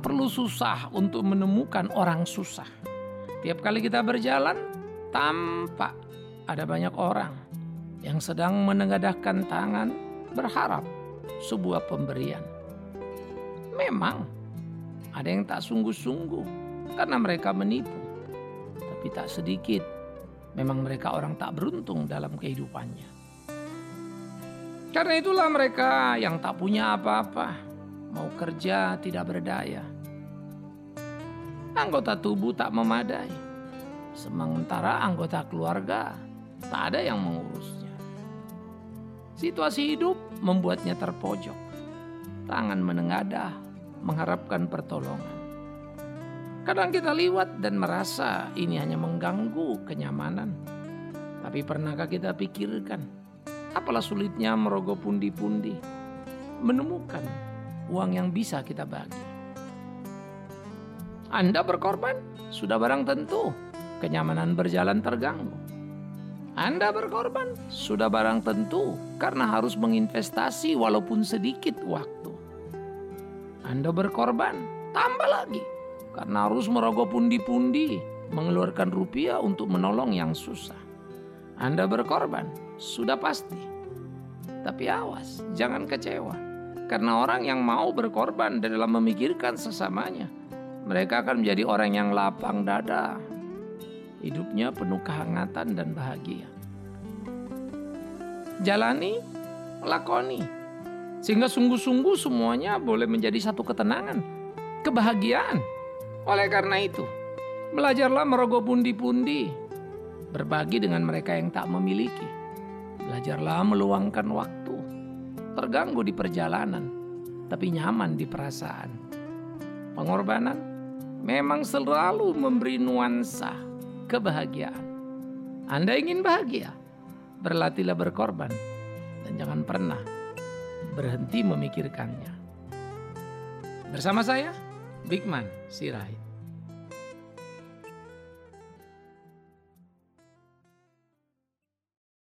terlalu susah untuk menemukan orang susah. Tiap kali kita berjalan, tampak ada banyak orang yang sedang menengadahkan tangan berharap sebuah pemberian. Memang ada yang tak sungguh-sungguh karena mereka menipu. Tapi tak sedikit memang mereka orang tak beruntung dalam kehidupannya. Karena itulah mereka yang tak punya apa-apa, mau kerja tidak berdaya. Anggota tubuh tak memadai, sementara anggota keluarga tak ada yang mengurusnya. Situasi hidup membuatnya terpojok, tangan menengadah, mengharapkan pertolongan. Kadang kita liwat dan merasa ini hanya mengganggu kenyamanan. Tapi pernahkah kita pikirkan, apalah sulitnya merogoh pundi-pundi, menemukan uang yang bisa kita bagi. Anda berkorban, sudah barang tentu kenyamanan berjalan terganggu. Anda berkorban, sudah barang tentu karena harus menginvestasi walaupun sedikit waktu. Anda berkorban, tambah lagi karena harus merogoh pundi-pundi mengeluarkan rupiah untuk menolong yang susah. Anda berkorban, sudah pasti. Tapi awas, jangan kecewa. Karena orang yang mau berkorban dalam memikirkan sesamanya, mereka akan menjadi orang yang lapang dada. Hidupnya penuh kehangatan dan bahagia. Jalani, lakoni. Sehingga sungguh-sungguh semuanya boleh menjadi satu ketenangan, kebahagiaan. Oleh karena itu, belajarlah merogoh pundi-pundi, berbagi dengan mereka yang tak memiliki. Belajarlah meluangkan waktu, terganggu di perjalanan, tapi nyaman di perasaan. Pengorbanan memang selalu memberi nuansa kebahagiaan. Anda ingin bahagia? Berlatihlah berkorban dan jangan pernah berhenti memikirkannya. Bersama saya, Bigman Sirait.